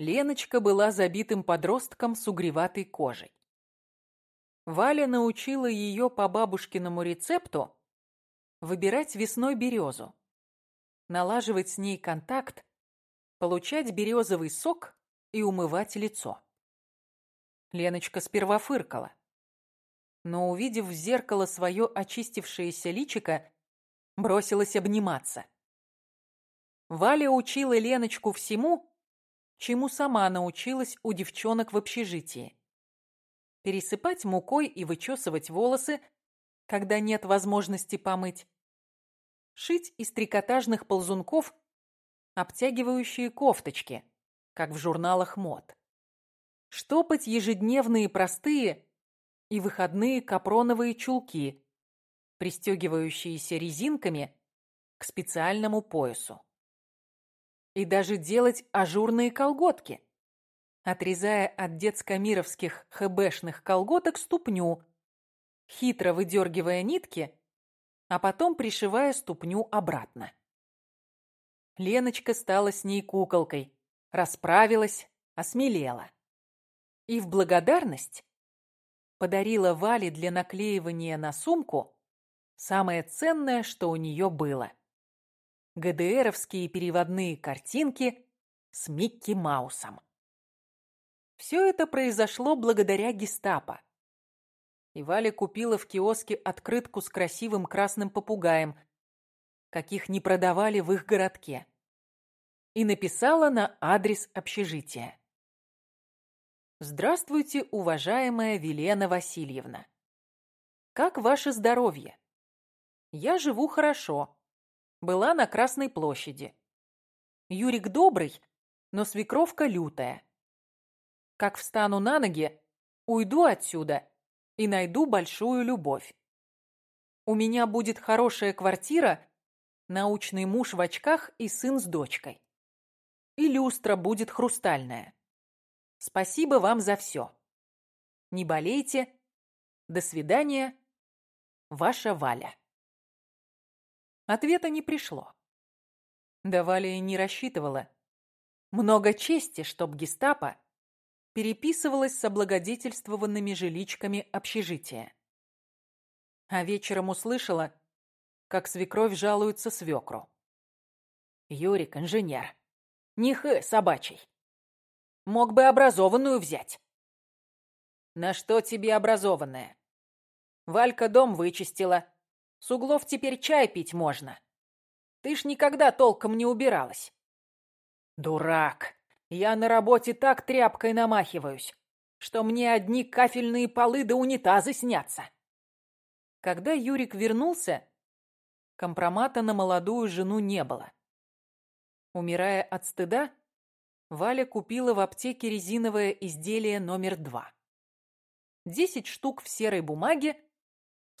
Леночка была забитым подростком с угреватой кожей. Валя научила ее по бабушкиному рецепту выбирать весной березу, налаживать с ней контакт, получать березовый сок и умывать лицо. Леночка сперва фыркала, но, увидев в зеркало свое очистившееся личико, бросилась обниматься. Валя учила Леночку всему, чему сама научилась у девчонок в общежитии. Пересыпать мукой и вычесывать волосы, когда нет возможности помыть. Шить из трикотажных ползунков обтягивающие кофточки, как в журналах мод. Штопать ежедневные простые и выходные капроновые чулки, пристегивающиеся резинками к специальному поясу и даже делать ажурные колготки, отрезая от детско-мировских хэбэшных колготок ступню, хитро выдергивая нитки, а потом пришивая ступню обратно. Леночка стала с ней куколкой, расправилась, осмелела. И в благодарность подарила Вале для наклеивания на сумку самое ценное, что у нее было ГДРовские переводные картинки с Микки Маусом. Все это произошло благодаря гестапо. И Валя купила в киоске открытку с красивым красным попугаем, каких не продавали в их городке, и написала на адрес общежития. Здравствуйте, уважаемая Велена Васильевна. Как ваше здоровье? Я живу хорошо была на Красной площади. Юрик добрый, но свекровка лютая. Как встану на ноги, уйду отсюда и найду большую любовь. У меня будет хорошая квартира, научный муж в очках и сын с дочкой. И люстра будет хрустальная. Спасибо вам за все. Не болейте. До свидания. Ваша Валя. Ответа не пришло. Давали и не рассчитывала. Много чести, чтоб гестапо переписывалась с облагодетельствованными жиличками общежития. А вечером услышала, как свекровь жалуется свекру. «Юрик, инженер, не хэ собачий. Мог бы образованную взять». «На что тебе образованная? Валька дом вычистила, с углов теперь чай пить можно. Ты ж никогда толком не убиралась. Дурак. Я на работе так тряпкой намахиваюсь, что мне одни кафельные полы да унитазы снятся. Когда Юрик вернулся, компромата на молодую жену не было. Умирая от стыда, Валя купила в аптеке резиновое изделие номер два. Десять штук в серой бумаге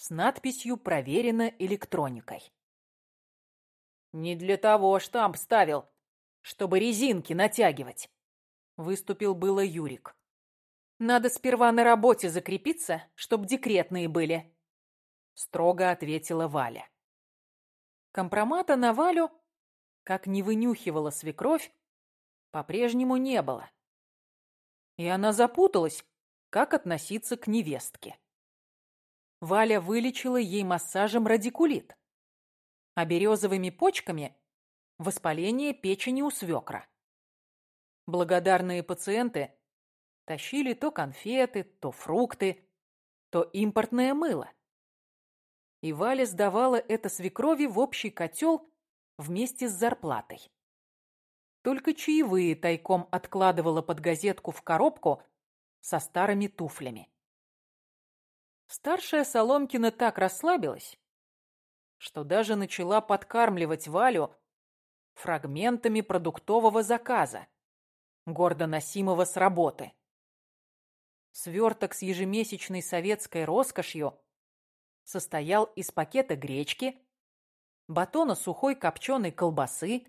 с надписью «Проверено электроникой». «Не для того штамп ставил, чтобы резинки натягивать», — выступил было Юрик. «Надо сперва на работе закрепиться, чтоб декретные были», — строго ответила Валя. Компромата на Валю, как не вынюхивала свекровь, по-прежнему не было. И она запуталась, как относиться к невестке. Валя вылечила ей массажем радикулит, а березовыми почками – воспаление печени у свекра. Благодарные пациенты тащили то конфеты, то фрукты, то импортное мыло. И Валя сдавала это свекрови в общий котел вместе с зарплатой. Только чаевые тайком откладывала под газетку в коробку со старыми туфлями. Старшая Соломкина так расслабилась, что даже начала подкармливать Валю фрагментами продуктового заказа, гордо носимого с работы. Сверток с ежемесячной советской роскошью состоял из пакета гречки, батона сухой копченой колбасы,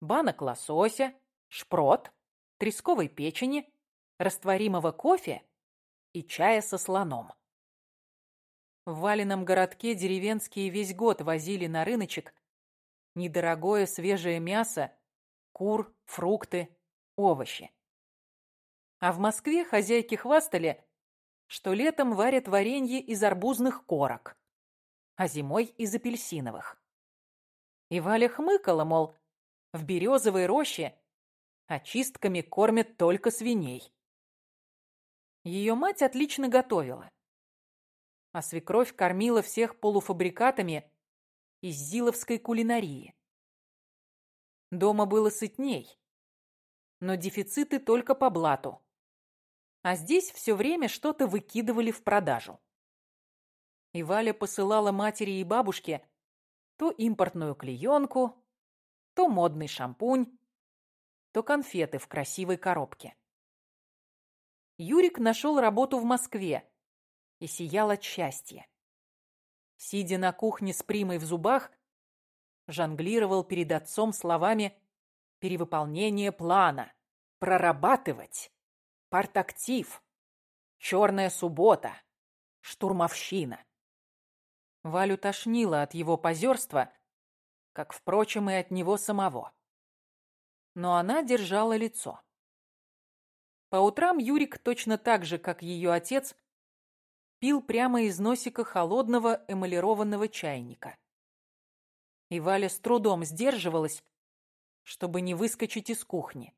банок лосося, шпрот, тресковой печени, растворимого кофе и чая со слоном. В Валином городке деревенские весь год возили на рыночек недорогое свежее мясо, кур, фрукты, овощи. А в Москве хозяйки хвастали, что летом варят варенье из арбузных корок, а зимой из апельсиновых. И Валя хмыкала, мол, в березовой роще очистками кормят только свиней. Ее мать отлично готовила, а свекровь кормила всех полуфабрикатами из зиловской кулинарии. Дома было сытней, но дефициты только по блату. А здесь все время что-то выкидывали в продажу. И Валя посылала матери и бабушке то импортную клеенку, то модный шампунь, то конфеты в красивой коробке. Юрик нашел работу в Москве и сиял от счастья. Сидя на кухне с примой в зубах, жонглировал перед отцом словами «перевыполнение плана», «прорабатывать», «партактив», «черная суббота», «штурмовщина». Валю тошнило от его позерства, как, впрочем, и от него самого. Но она держала лицо. По утрам Юрик точно так же, как ее отец, пил прямо из носика холодного эмалированного чайника. И Валя с трудом сдерживалась, чтобы не выскочить из кухни.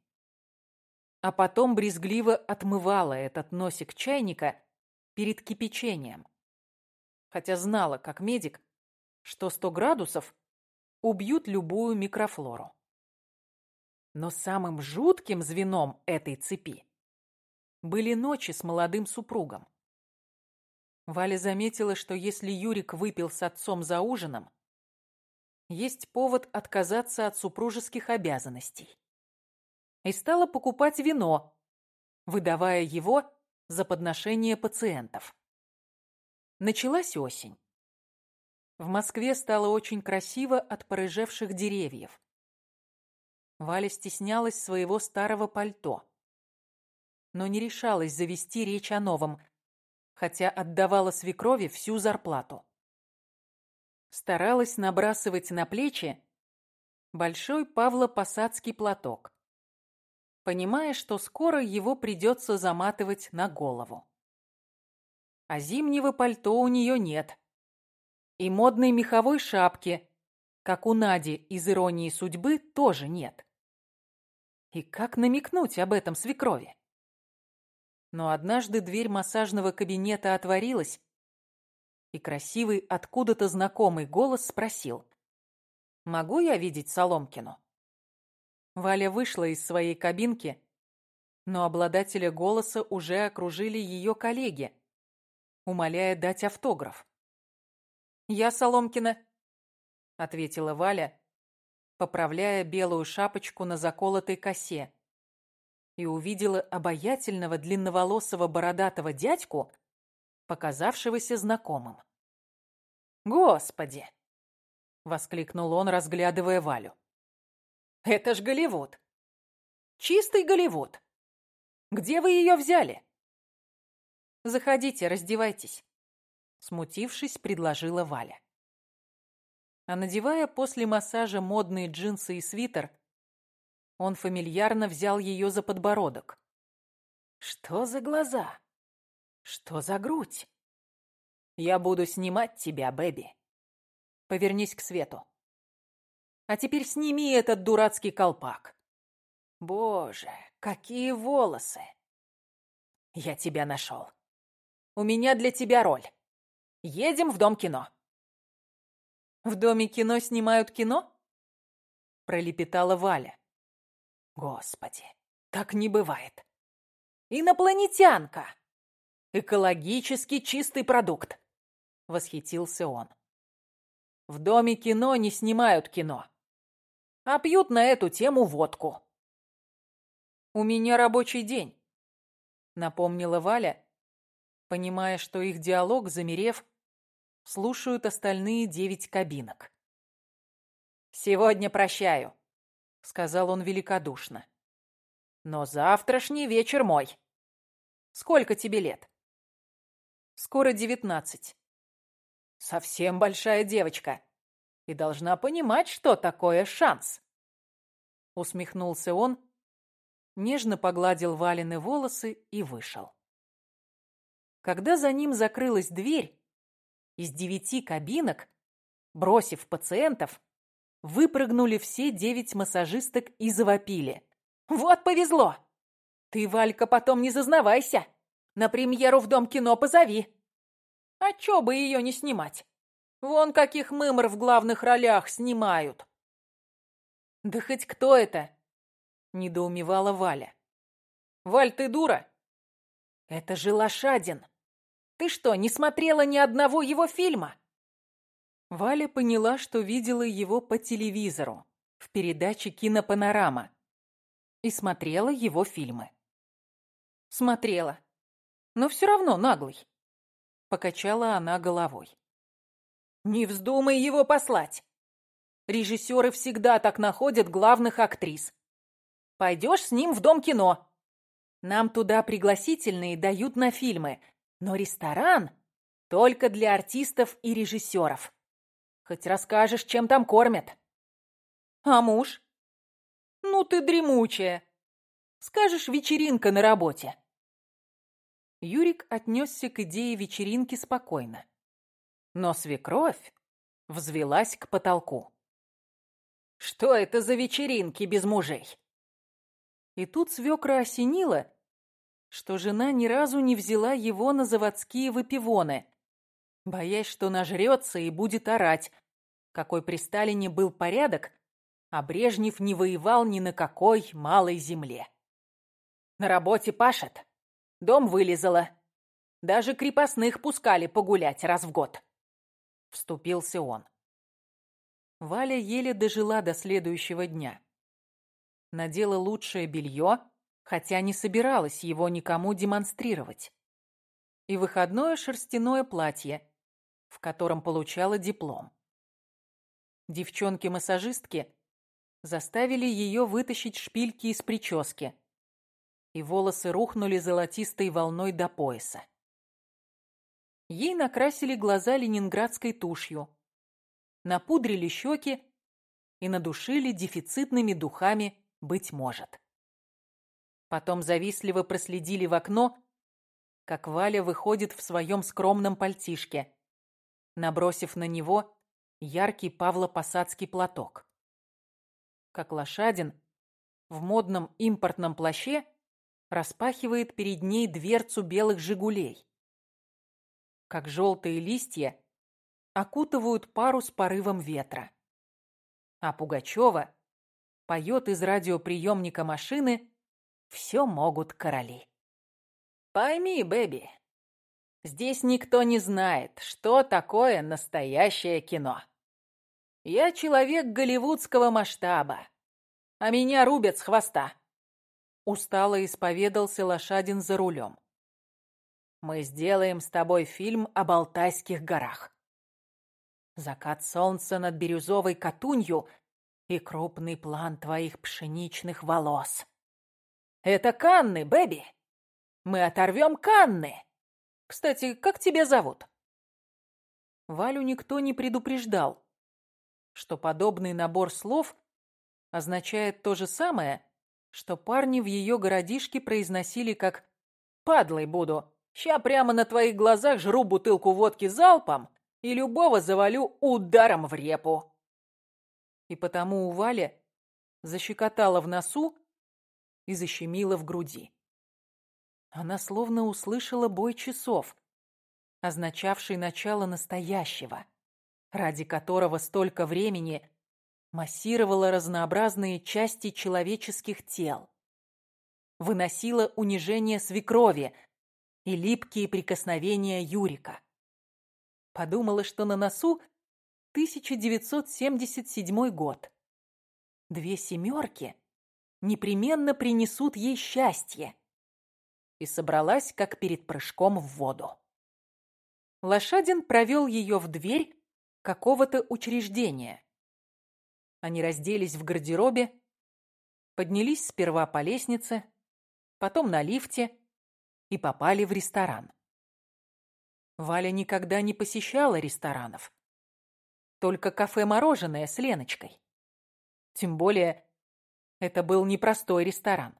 А потом брезгливо отмывала этот носик чайника перед кипячением хотя знала, как медик, что 100 градусов убьют любую микрофлору. Но самым жутким звеном этой цепи были ночи с молодым супругом. Валя заметила, что если Юрик выпил с отцом за ужином, есть повод отказаться от супружеских обязанностей. И стала покупать вино, выдавая его за подношение пациентов. Началась осень. В Москве стало очень красиво от порыжевших деревьев. Валя стеснялась своего старого пальто, но не решалась завести речь о новом, хотя отдавала свекрови всю зарплату. Старалась набрасывать на плечи большой Павло-Посадский платок, понимая, что скоро его придется заматывать на голову а зимнего пальто у нее нет. И модной меховой шапки, как у Нади из «Иронии судьбы», тоже нет. И как намекнуть об этом свекрови? Но однажды дверь массажного кабинета отворилась, и красивый, откуда-то знакомый голос спросил. «Могу я видеть Соломкину?» Валя вышла из своей кабинки, но обладателя голоса уже окружили ее коллеги, умоляя дать автограф. «Я Соломкина», — ответила Валя, поправляя белую шапочку на заколотой косе, и увидела обаятельного длинноволосого бородатого дядьку, показавшегося знакомым. «Господи!» — воскликнул он, разглядывая Валю. «Это ж Голливуд! Чистый Голливуд! Где вы ее взяли?» Заходите, раздевайтесь. Смутившись, предложила Валя. А надевая после массажа модные джинсы и свитер, он фамильярно взял ее за подбородок. Что за глаза? Что за грудь? Я буду снимать тебя, Бэби. Повернись к свету. А теперь сними этот дурацкий колпак. Боже, какие волосы! Я тебя нашел. У меня для тебя роль. Едем в Дом кино». «В Доме кино снимают кино?» Пролепетала Валя. «Господи, так не бывает. Инопланетянка! Экологически чистый продукт!» Восхитился он. «В Доме кино не снимают кино, а пьют на эту тему водку». «У меня рабочий день», — напомнила Валя, понимая, что их диалог, замерев, слушают остальные девять кабинок. «Сегодня прощаю», — сказал он великодушно. «Но завтрашний вечер мой. Сколько тебе лет?» «Скоро девятнадцать». «Совсем большая девочка и должна понимать, что такое шанс», — усмехнулся он, нежно погладил Валины волосы и вышел. Когда за ним закрылась дверь, из девяти кабинок, бросив пациентов, выпрыгнули все девять массажисток и завопили. «Вот повезло! Ты, Валька, потом не зазнавайся! На премьеру в Дом кино позови! А чё бы ее не снимать? Вон каких мымр в главных ролях снимают!» «Да хоть кто это?» — недоумевала Валя. «Валь, ты дура?» «Это же Лошадин! Ты что, не смотрела ни одного его фильма?» Валя поняла, что видела его по телевизору в передаче «Кинопанорама» и смотрела его фильмы. Смотрела. Но все равно наглый. Покачала она головой. Не вздумай его послать. Режиссеры всегда так находят главных актрис. Пойдешь с ним в Дом кино. Нам туда пригласительные дают на фильмы, но ресторан только для артистов и режиссеров. Хоть расскажешь, чем там кормят. А муж? Ну ты дремучая. Скажешь, вечеринка на работе. Юрик отнесся к идее вечеринки спокойно. Но свекровь взвелась к потолку. Что это за вечеринки без мужей? И тут свекра осенила, что жена ни разу не взяла его на заводские выпивоны, боясь, что нажрется и будет орать, какой при Сталине был порядок, а Брежнев не воевал ни на какой малой земле. На работе пашет, дом вылезала, даже крепостных пускали погулять раз в год. Вступился он. Валя еле дожила до следующего дня. Надела лучшее белье, хотя не собиралась его никому демонстрировать. И выходное шерстяное платье, в котором получала диплом. Девчонки-массажистки заставили ее вытащить шпильки из прически, и волосы рухнули золотистой волной до пояса. Ей накрасили глаза ленинградской тушью, напудрили щеки и надушили дефицитными духами «Быть может». Потом завистливо проследили в окно, как Валя выходит в своем скромном пальтишке, набросив на него яркий павло-посадский платок. Как лошадин в модном импортном плаще распахивает перед ней дверцу белых «Жигулей». Как желтые листья окутывают пару с порывом ветра. А Пугачева поет из радиоприемника машины «Все могут короли». Пойми, Бэби, здесь никто не знает, что такое настоящее кино. Я человек голливудского масштаба, а меня рубят с хвоста. Устало исповедался Лошадин за рулем. Мы сделаем с тобой фильм о Алтайских горах. Закат солнца над бирюзовой катунью и крупный план твоих пшеничных волос. Это Канны, Бэби. Мы оторвем Канны. Кстати, как тебя зовут? Валю никто не предупреждал, что подобный набор слов означает то же самое, что парни в ее городишке произносили как «падлой буду, ща прямо на твоих глазах жру бутылку водки залпом и любого завалю ударом в репу. И потому у Вали защекотала в носу и защемила в груди. Она словно услышала бой часов, означавший начало настоящего, ради которого столько времени массировала разнообразные части человеческих тел, выносила унижение свекрови и липкие прикосновения Юрика. Подумала, что на носу 1977 год. Две семерки непременно принесут ей счастье. И собралась, как перед прыжком в воду. Лошадин провел ее в дверь какого-то учреждения. Они разделись в гардеробе, поднялись сперва по лестнице, потом на лифте и попали в ресторан. Валя никогда не посещала ресторанов. Только кафе-мороженое с Леночкой. Тем более, это был непростой ресторан.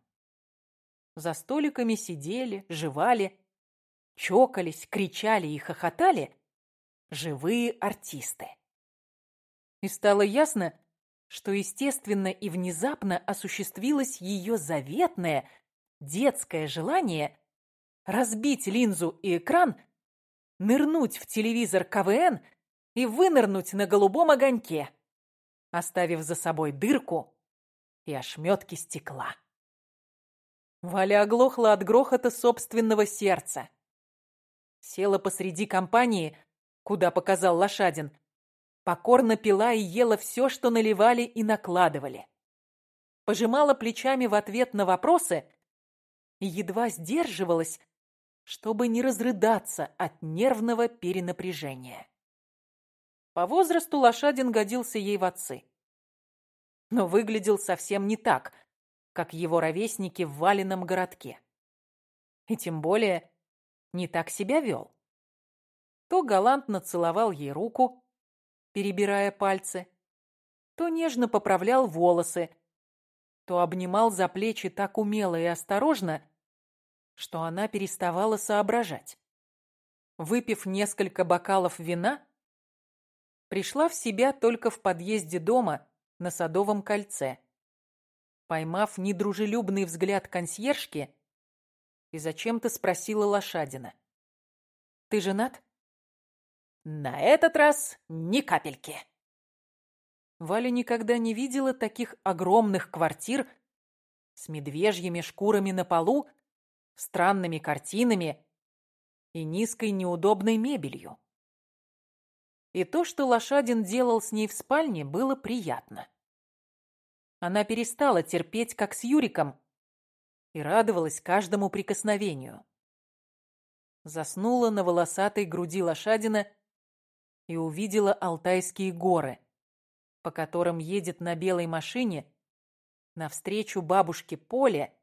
За столиками сидели, жевали, чокались, кричали и хохотали живые артисты. И стало ясно, что естественно и внезапно осуществилось ее заветное детское желание разбить линзу и экран, нырнуть в телевизор КВН и вынырнуть на голубом огоньке, оставив за собой дырку и ошметки стекла. Валя оглохла от грохота собственного сердца. Села посреди компании, куда показал Лошадин, покорно пила и ела все, что наливали и накладывали. Пожимала плечами в ответ на вопросы и едва сдерживалась, чтобы не разрыдаться от нервного перенапряжения. По возрасту Лошадин годился ей в отцы. Но выглядел совсем не так, как его ровесники в Валенном городке. И тем более не так себя вел. То галантно целовал ей руку, перебирая пальцы, то нежно поправлял волосы, то обнимал за плечи так умело и осторожно, что она переставала соображать. Выпив несколько бокалов вина, пришла в себя только в подъезде дома на Садовом кольце, поймав недружелюбный взгляд консьержки и зачем-то спросила Лошадина. «Ты женат?» На этот раз ни капельки. Валя никогда не видела таких огромных квартир с медвежьими шкурами на полу, странными картинами и низкой неудобной мебелью. И то, что Лошадин делал с ней в спальне, было приятно. Она перестала терпеть, как с Юриком, и радовалась каждому прикосновению. Заснула на волосатой груди Лошадина и увидела Алтайские горы, по которым едет на белой машине навстречу бабушке Поле,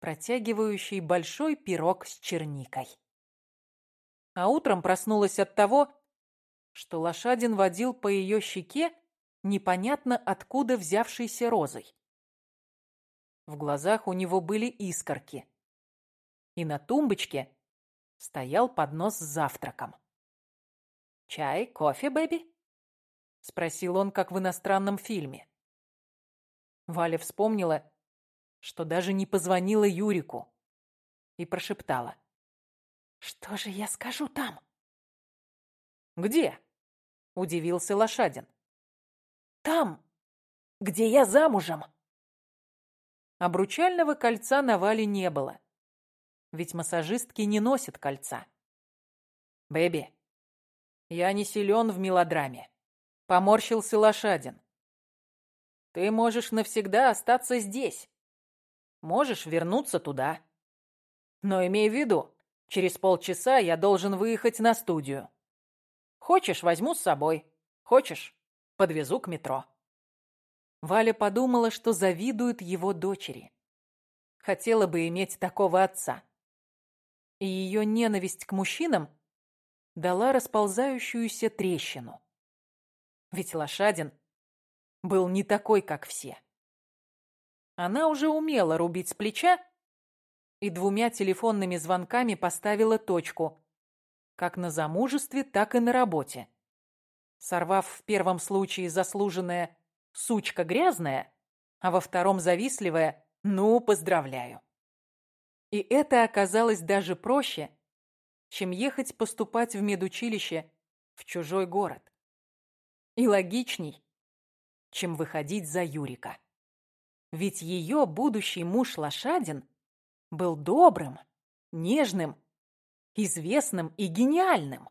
протягивающей большой пирог с черникой. А утром проснулась от того, что лошадин водил по ее щеке непонятно откуда взявшейся розой. В глазах у него были искорки. И на тумбочке стоял поднос с завтраком. «Чай, кофе, бэби?» — спросил он, как в иностранном фильме. Валя вспомнила, что даже не позвонила Юрику и прошептала. «Что же я скажу там?» «Где?» — удивился Лошадин. «Там, где я замужем». Обручального кольца на Вале не было, ведь массажистки не носят кольца. «Бэби, я не силен в мелодраме. Поморщился лошадин. Ты можешь навсегда остаться здесь. Можешь вернуться туда. Но имей в виду, через полчаса я должен выехать на студию. Хочешь, возьму с собой. Хочешь, подвезу к метро. Валя подумала, что завидует его дочери. Хотела бы иметь такого отца. И ее ненависть к мужчинам дала расползающуюся трещину. Ведь Лошадин был не такой, как все. Она уже умела рубить с плеча и двумя телефонными звонками поставила точку, как на замужестве, так и на работе. Сорвав в первом случае заслуженное «сучка грязная», а во втором завистливое «ну, поздравляю». И это оказалось даже проще, чем ехать поступать в медучилище в чужой город. И логичней, чем выходить за Юрика. Ведь ее будущий муж Лошадин был добрым, нежным, известным и гениальным.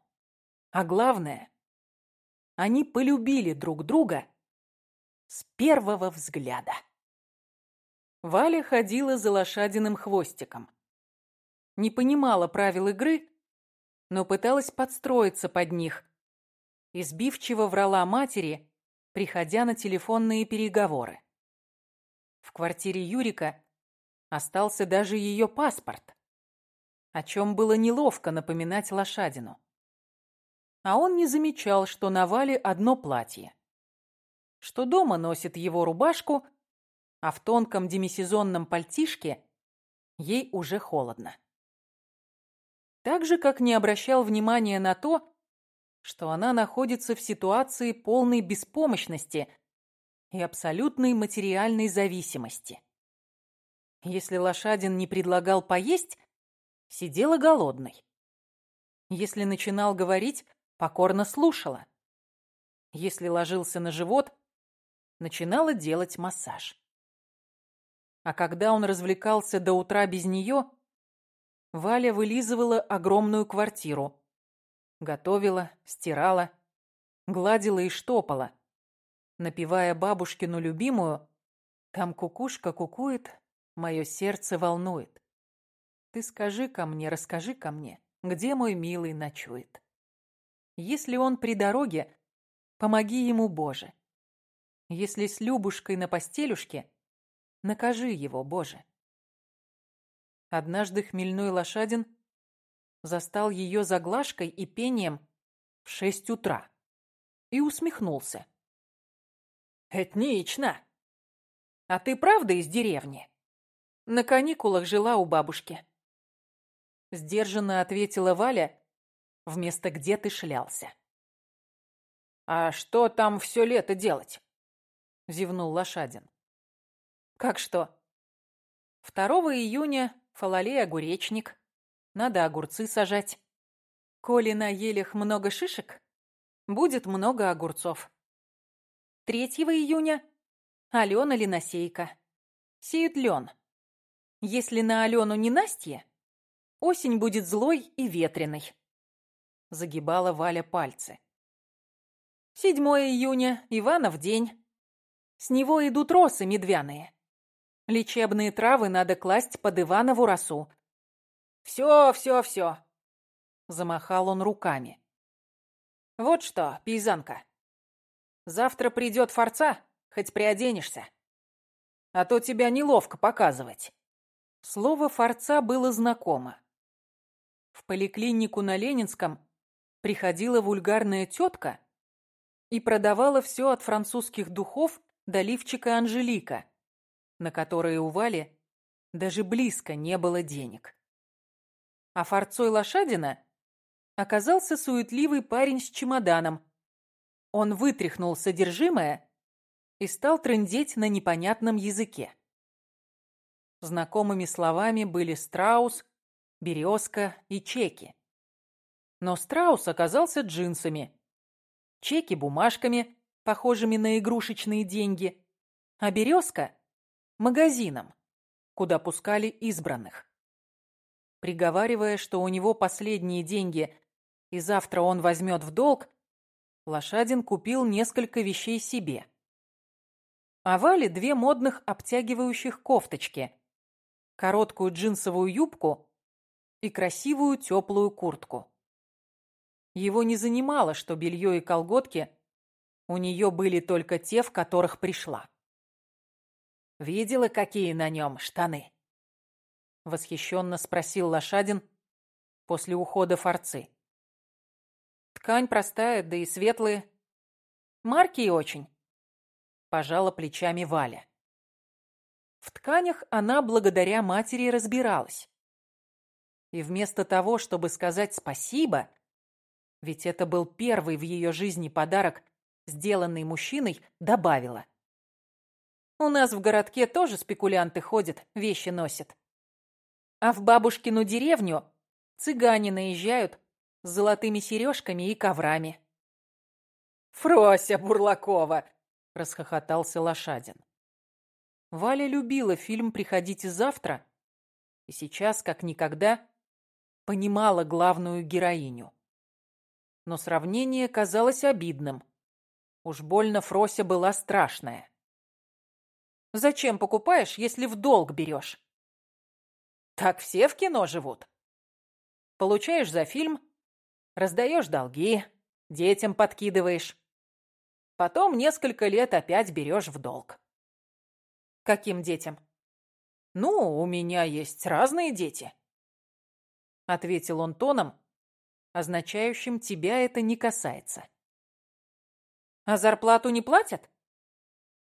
А главное, они полюбили друг друга с первого взгляда. Валя ходила за лошадиным хвостиком. Не понимала правил игры, но пыталась подстроиться под них. Избивчиво врала матери, приходя на телефонные переговоры. В квартире Юрика остался даже ее паспорт, о чем было неловко напоминать лошадину. А он не замечал, что на Вале одно платье, что дома носит его рубашку, а в тонком демисезонном пальтишке ей уже холодно. Так же, как не обращал внимания на то, что она находится в ситуации полной беспомощности и абсолютной материальной зависимости. Если лошадин не предлагал поесть, сидела голодной. Если начинал говорить, покорно слушала. Если ложился на живот, начинала делать массаж. А когда он развлекался до утра без нее, Валя вылизывала огромную квартиру. Готовила, стирала, гладила и штопала, напевая бабушкину любимую «Там кукушка кукует, мое сердце волнует». Ты скажи ко мне, расскажи ко мне, где мой милый ночует. Если он при дороге, помоги ему, Боже. Если с Любушкой на постелюшке, накажи его, Боже. Однажды хмельной лошадин застал ее заглажкой и пением в шесть утра и усмехнулся. «Этнично! А ты правда из деревни?» На каникулах жила у бабушки. Сдержанно ответила Валя, вместо «где ты шлялся». «А что там все лето делать?» — зевнул Лошадин. «Как что?» 2 июня фалалей огуречник. Надо огурцы сажать. Коли на елях много шишек, будет много огурцов. 3 июня Алена линосейка. Сеют лен. Если на Алену не Настя, осень будет злой и ветреной. Загибала Валя пальцы. 7 июня Иванов день. С него идут росы медвяные. Лечебные травы надо класть под Иванову росу. Все, все, все. Замахал он руками. Вот что, пейзанка. Завтра придет форца, хоть приоденешься. А то тебя неловко показывать. Слово «форца» было знакомо. В поликлинику на Ленинском приходила вульгарная тетка и продавала все от французских духов до лифчика Анжелика, на которые у Вали даже близко не было денег. А форцой лошадина оказался суетливый парень с чемоданом. Он вытряхнул содержимое и стал трындеть на непонятном языке. Знакомыми словами были страус, березка и чеки. Но страус оказался джинсами, чеки бумажками, похожими на игрушечные деньги, а березка магазином, куда пускали избранных. Приговаривая, что у него последние деньги и завтра он возьмет в долг, Лошадин купил несколько вещей себе. Вале две модных обтягивающих кофточки, короткую джинсовую юбку и красивую теплую куртку. Его не занимало, что белье и колготки у нее были только те, в которых пришла. Видела, какие на нем штаны?» Восхищенно спросил Лошадин после ухода форцы. «Ткань простая, да и светлые. Марки очень», — пожала плечами Валя. В тканях она благодаря матери разбиралась. И вместо того, чтобы сказать спасибо, ведь это был первый в ее жизни подарок, сделанный мужчиной, добавила. У нас в городке тоже спекулянты ходят, вещи носят. А в бабушкину деревню цыгане наезжают с золотыми сережками и коврами. «Фрося Бурлакова!» — расхохотался Лошадин. Валя любила фильм «Приходите завтра» и сейчас, как никогда, понимала главную героиню. Но сравнение казалось обидным. Уж больно Фрося была страшная. Зачем покупаешь, если в долг берешь? Так все в кино живут. Получаешь за фильм, раздаешь долги, детям подкидываешь. Потом несколько лет опять берешь в долг. Каким детям? Ну, у меня есть разные дети. Ответил он тоном, означающим «тебя это не касается». «А зарплату не платят?»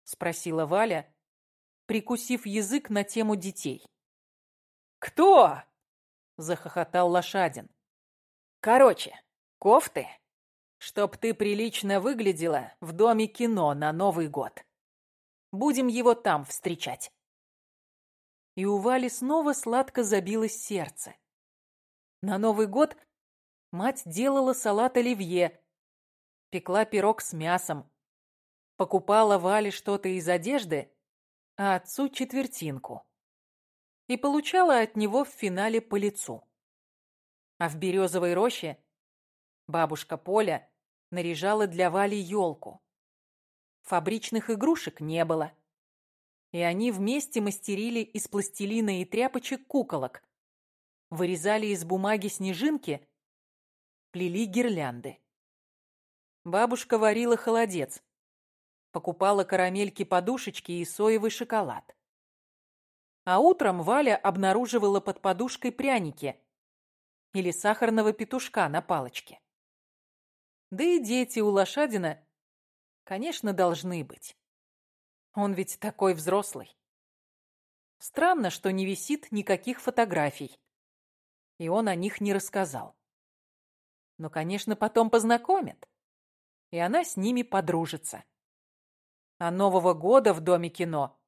Спросила Валя, прикусив язык на тему детей. «Кто?» — захохотал Лошадин. «Короче, кофты, чтоб ты прилично выглядела в доме кино на Новый год. Будем его там встречать». И у Вали снова сладко забилось сердце. На Новый год мать делала салат оливье, пекла пирог с мясом, покупала Вале что-то из одежды, а отцу четвертинку. И получала от него в финале по лицу. А в березовой роще бабушка Поля наряжала для Вали елку. Фабричных игрушек не было. И они вместе мастерили из пластилина и тряпочек куколок, вырезали из бумаги снежинки, плели гирлянды. Бабушка варила холодец, покупала карамельки-подушечки и соевый шоколад. А утром Валя обнаруживала под подушкой пряники или сахарного петушка на палочке. Да и дети у лошадина, конечно, должны быть. Он ведь такой взрослый. Странно, что не висит никаких фотографий и он о них не рассказал. Но, конечно, потом познакомят, и она с ними подружится. А Нового года в Доме кино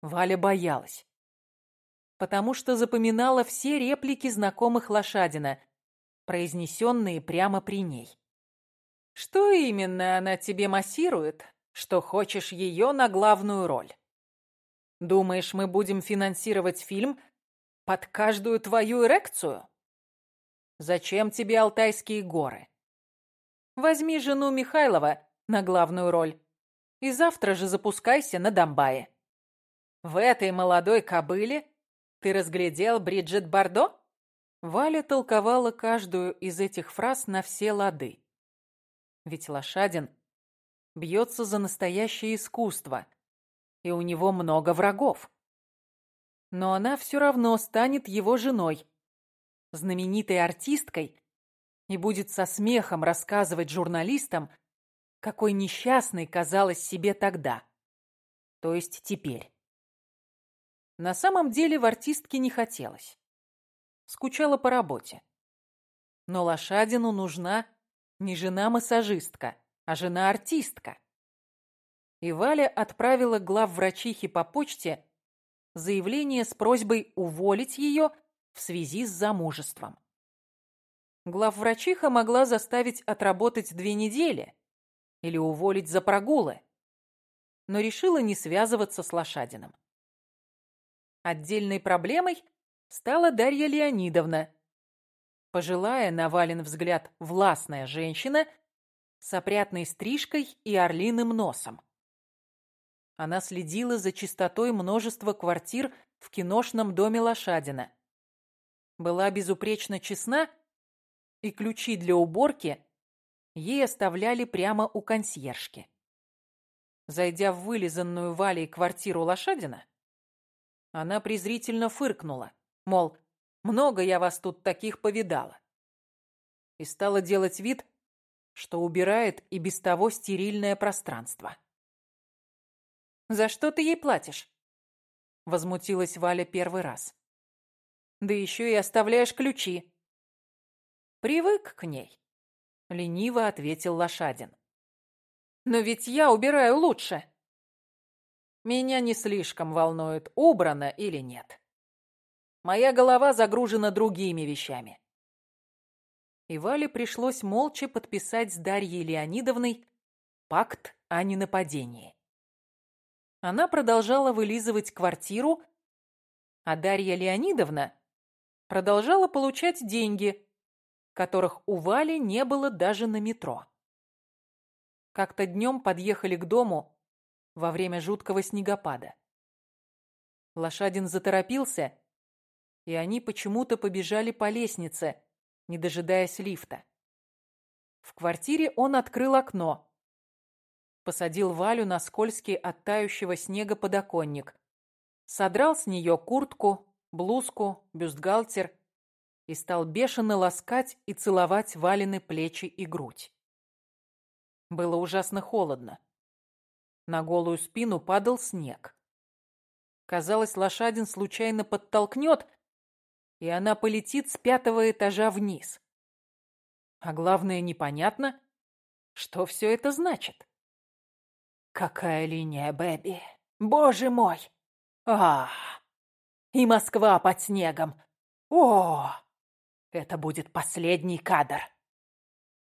Валя боялась, потому что запоминала все реплики знакомых Лошадина, произнесенные прямо при ней. Что именно она тебе массирует, что хочешь ее на главную роль? Думаешь, мы будем финансировать фильм под каждую твою эрекцию? Зачем тебе Алтайские горы? Возьми жену Михайлова на главную роль и завтра же запускайся на Домбае. В этой молодой кобыле ты разглядел Бриджит Бардо? Валя толковала каждую из этих фраз на все лады. Ведь Лошадин бьется за настоящее искусство, и у него много врагов но она все равно станет его женой, знаменитой артисткой, и будет со смехом рассказывать журналистам, какой несчастной казалась себе тогда, то есть теперь. На самом деле в артистке не хотелось. Скучала по работе. Но Лошадину нужна не жена-массажистка, а жена-артистка. И Валя отправила главврачихе по почте заявление с просьбой уволить ее в связи с замужеством. Главврачиха могла заставить отработать две недели или уволить за прогулы, но решила не связываться с Лошадиным. Отдельной проблемой стала Дарья Леонидовна, пожилая, на Вален взгляд, властная женщина с опрятной стрижкой и орлиным носом. Она следила за чистотой множества квартир в киношном доме Лошадина. Была безупречно честна, и ключи для уборки ей оставляли прямо у консьержки. Зайдя в вылизанную Валей квартиру Лошадина, она презрительно фыркнула, мол, много я вас тут таких повидала. И стала делать вид, что убирает и без того стерильное пространство. За что ты ей платишь?» Возмутилась Валя первый раз. «Да еще и оставляешь ключи». «Привык к ней», — лениво ответил Лошадин. «Но ведь я убираю лучше». «Меня не слишком волнует, убрано или нет. Моя голова загружена другими вещами». И Вале пришлось молча подписать с Дарьей Леонидовной пакт о ненападении. Она продолжала вылизывать квартиру, а Дарья Леонидовна продолжала получать деньги, которых у Вали не было даже на метро. Как-то днем подъехали к дому во время жуткого снегопада. Лошадин заторопился, и они почему-то побежали по лестнице, не дожидаясь лифта. В квартире он открыл окно посадил Валю на скользкий от тающего снега подоконник. Содрал с нее куртку, блузку, бюстгальтер и стал бешено ласкать и целовать Валины плечи и грудь. Было ужасно холодно. На голую спину падал снег. Казалось, лошадин случайно подтолкнет, и она полетит с пятого этажа вниз. А главное, непонятно, что все это значит. Какая линия, Бэби? Боже мой! А, и Москва под снегом. О, это будет последний кадр.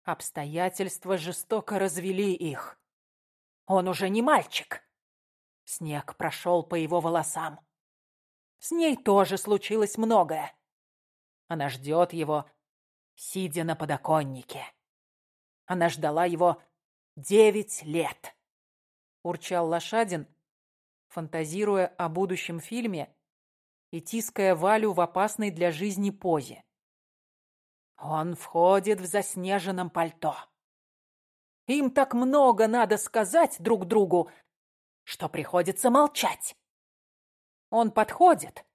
Обстоятельства жестоко развели их. Он уже не мальчик. Снег прошел по его волосам. С ней тоже случилось многое. Она ждет его, сидя на подоконнике. Она ждала его девять лет. Урчал Лошадин, фантазируя о будущем фильме и тиская Валю в опасной для жизни позе. Он входит в заснеженном пальто. Им так много надо сказать друг другу, что приходится молчать. Он подходит,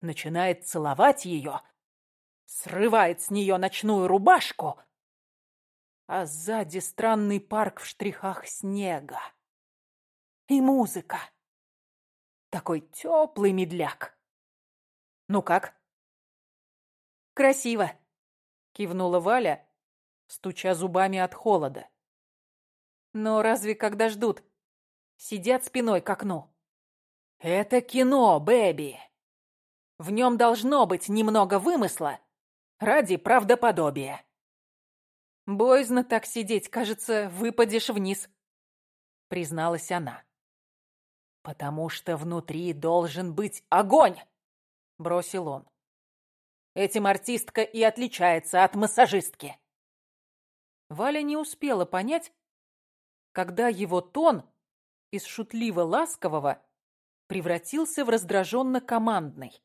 начинает целовать ее, срывает с нее ночную рубашку, а сзади странный парк в штрихах снега. И музыка. Такой теплый медляк. Ну как? Красиво, кивнула Валя, стуча зубами от холода. Но разве когда ждут? Сидят спиной к окну. Это кино, Бэби. В нем должно быть немного вымысла ради правдоподобия. Боязно так сидеть, кажется, выпадешь вниз, призналась она. Потому что внутри должен быть огонь, бросил он. Этим артистка и отличается от массажистки. Валя не успела понять, когда его тон из шутливо-ласкового превратился в раздраженно-командный.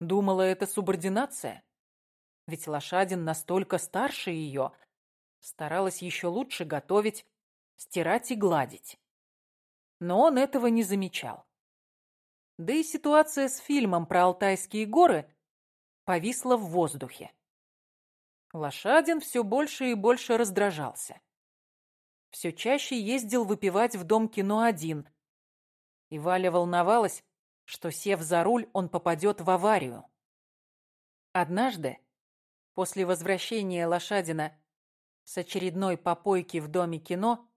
Думала, это субординация? Ведь Лошадин настолько старше ее, старалась еще лучше готовить, стирать и гладить. Но он этого не замечал. Да и ситуация с фильмом про Алтайские горы повисла в воздухе. Лошадин все больше и больше раздражался. Все чаще ездил выпивать в дом кино один. И Валя волновалась, что, сев за руль, он попадет в аварию. Однажды, после возвращения Лошадина с очередной попойки в доме кино,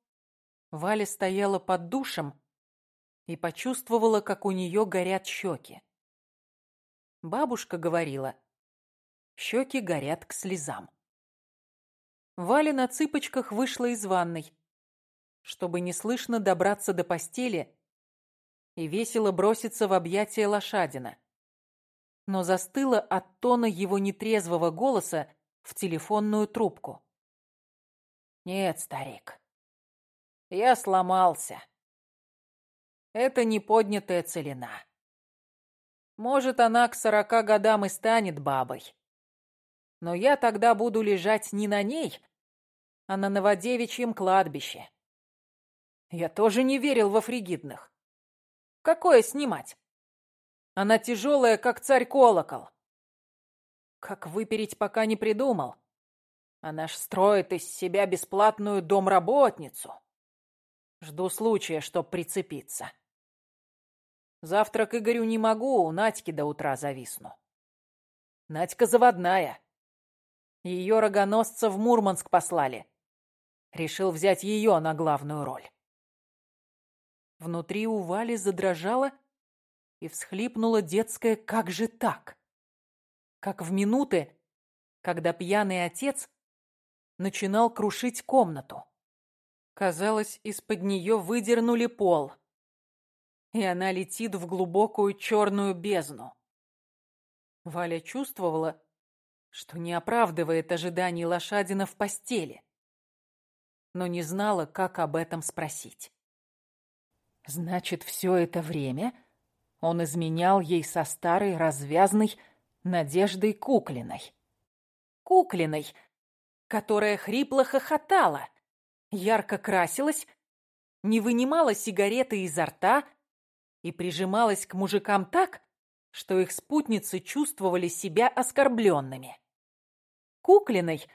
Валя стояла под душем и почувствовала, как у нее горят щеки. Бабушка говорила, щеки горят к слезам. Валя на цыпочках вышла из ванной, чтобы неслышно добраться до постели и весело броситься в объятия лошадина. Но застыла от тона его нетрезвого голоса в телефонную трубку. «Нет, старик, я сломался. Это не поднятая целина. Может, она к сорока годам и станет бабой. Но я тогда буду лежать не на ней, а на Новодевичьем кладбище. Я тоже не верил во фригидных. Какое снимать? Она тяжелая, как царь-колокол. Как выпереть, пока не придумал. Она ж строит из себя бесплатную домработницу. Жду случая, чтоб прицепиться. Завтра к Игорю не могу, у Надьки до утра зависну. Надька заводная. Ее рогоносца в Мурманск послали. Решил взять ее на главную роль. Внутри у Вали задрожало и всхлипнула детская «как же так?». Как в минуты, когда пьяный отец начинал крушить комнату. Казалось, из-под нее выдернули пол и она летит в глубокую черную бездну. Валя чувствовала, что не оправдывает ожиданий лошадина в постели, но не знала, как об этом спросить. Значит, все это время он изменял ей со старой развязной Надеждой Куклиной. Куклиной, которая хрипло хохотала, ярко красилась, не вынимала сигареты изо рта, и прижималась к мужикам так, что их спутницы чувствовали себя оскорбленными. Куклиной,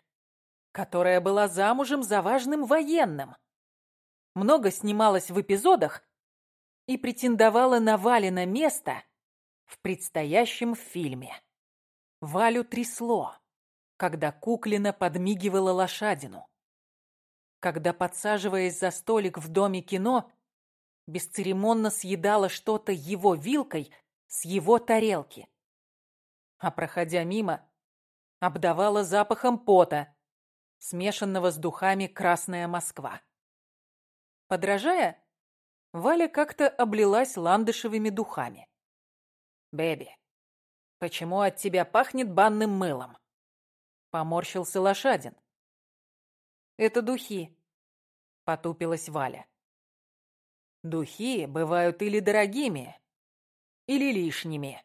которая была замужем за важным военным, много снималась в эпизодах и претендовала на Валина место в предстоящем фильме. Валю трясло, когда Куклина подмигивала лошадину. Когда, подсаживаясь за столик в доме кино, бесцеремонно съедала что-то его вилкой с его тарелки. А проходя мимо, обдавала запахом пота, смешанного с духами «Красная Москва». Подражая, Валя как-то облилась ландышевыми духами. «Бэби, почему от тебя пахнет банным мылом?» Поморщился лошадин. «Это духи», — потупилась Валя. «Духи бывают или дорогими, или лишними.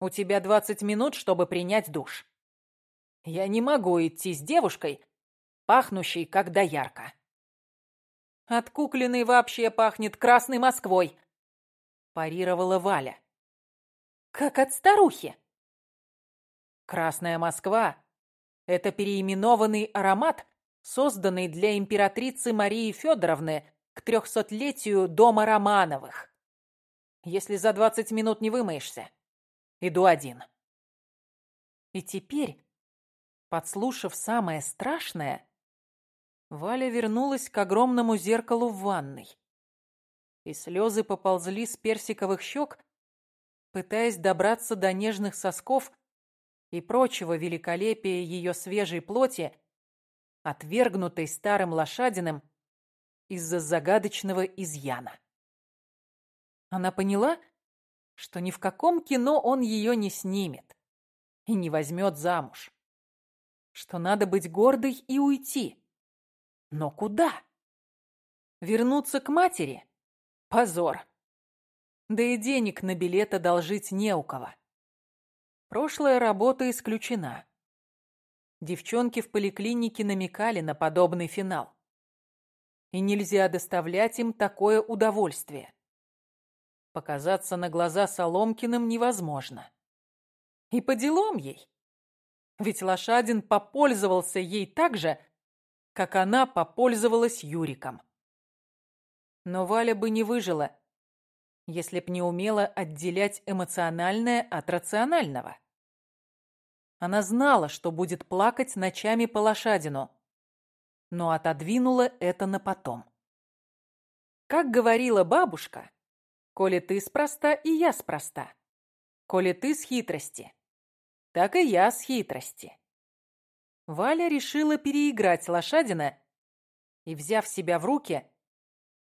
У тебя двадцать минут, чтобы принять душ. Я не могу идти с девушкой, пахнущей как доярка». От куклиной вообще пахнет Красной Москвой, парировала Валя. Как от старухи. Красная Москва – это переименованный аромат, созданный для императрицы Марии Федоровны к трехсотлетию дома Романовых. Если за двадцать минут не вымоешься, иду один. И теперь, подслушав самое страшное, Валя вернулась к огромному зеркалу в ванной. И слезы поползли с персиковых щек, пытаясь добраться до нежных сосков и прочего великолепия ее свежей плоти, отвергнутой старым лошадиным из-за загадочного изъяна. Она поняла, что ни в каком кино он ее не снимет и не возьмет замуж, что надо быть гордой и уйти. Но куда? Вернуться к матери? Позор. Да и денег на билет одолжить не у кого. Прошлая работа исключена. Девчонки в поликлинике намекали на подобный финал. И нельзя доставлять им такое удовольствие. Показаться на глаза Соломкиным невозможно. И по делам ей. Ведь Лошадин попользовался ей так же, как она попользовалась Юриком. Но Валя бы не выжила, если б не умела отделять эмоциональное от рационального. Она знала, что будет плакать ночами по лошадину, но отодвинула это на потом. Как говорила бабушка, коли ты спроста, и я спроста. Коли ты с хитрости, так и я с хитрости. Валя решила переиграть лошадина и, взяв себя в руки,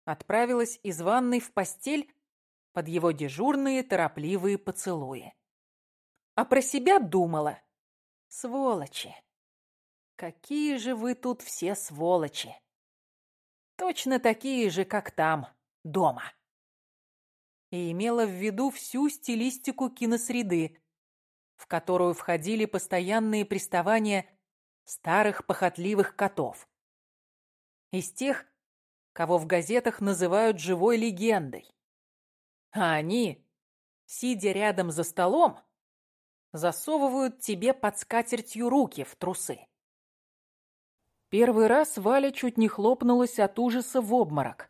отправилась из ванной в постель под его дежурные торопливые поцелуи. А про себя думала. Сволочи! Какие же вы тут все сволочи! Точно такие же, как там, дома. И имела в виду всю стилистику киносреды, в которую входили постоянные приставания старых похотливых котов. Из тех, кого в газетах называют живой легендой. А они, сидя рядом за столом, засовывают тебе под скатертью руки в трусы. Первый раз Валя чуть не хлопнулась от ужаса в обморок.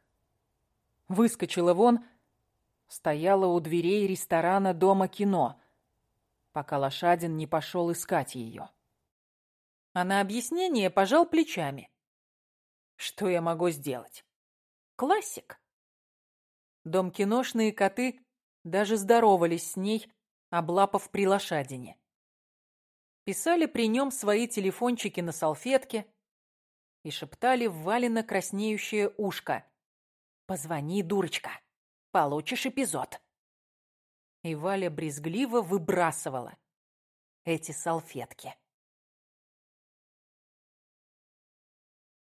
Выскочила вон, стояла у дверей ресторана Дома кино, пока Лошадин не пошел искать ее. А на объяснение пожал плечами. Что я могу сделать? Классик. Дом-киношные коты даже здоровались с ней, облапав при лошадине. Писали при нем свои телефончики на салфетке и шептали в Валина краснеющее ушко. «Позвони, дурочка, получишь эпизод». И Валя брезгливо выбрасывала эти салфетки.